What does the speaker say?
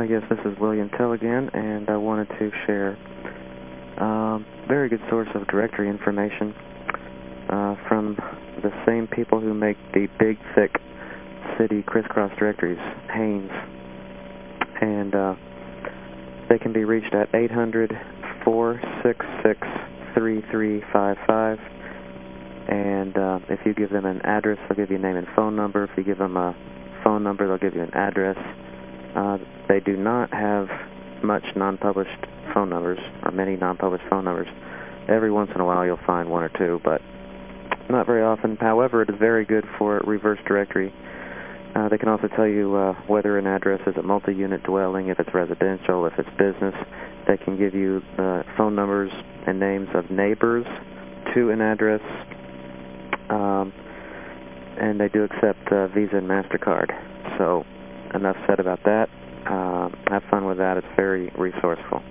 Uh, yes, this is William Tell again, and I wanted to share a um, very good source of directory information uh, from the same people who make the big, thick city crisscross directories, Haines. And uh, they can be reached at 800-466-3355. And uh, if you give them an address, they'll give you a name and phone number. If you give them a phone number, they'll give you an address. Uh, they do not have much non-published phone numbers, or many non-published phone numbers. Every once in a while you'll find one or two, but not very often. However, it is very good for reverse directory. Uh, they can also tell you uh, whether an address is a multi-unit dwelling, if it's residential, if it's business. They can give you uh, phone numbers and names of neighbors to an address. Um, and they do accept uh, Visa and MasterCard. So enough said about that. Uh, have fun with that. It's very resourceful.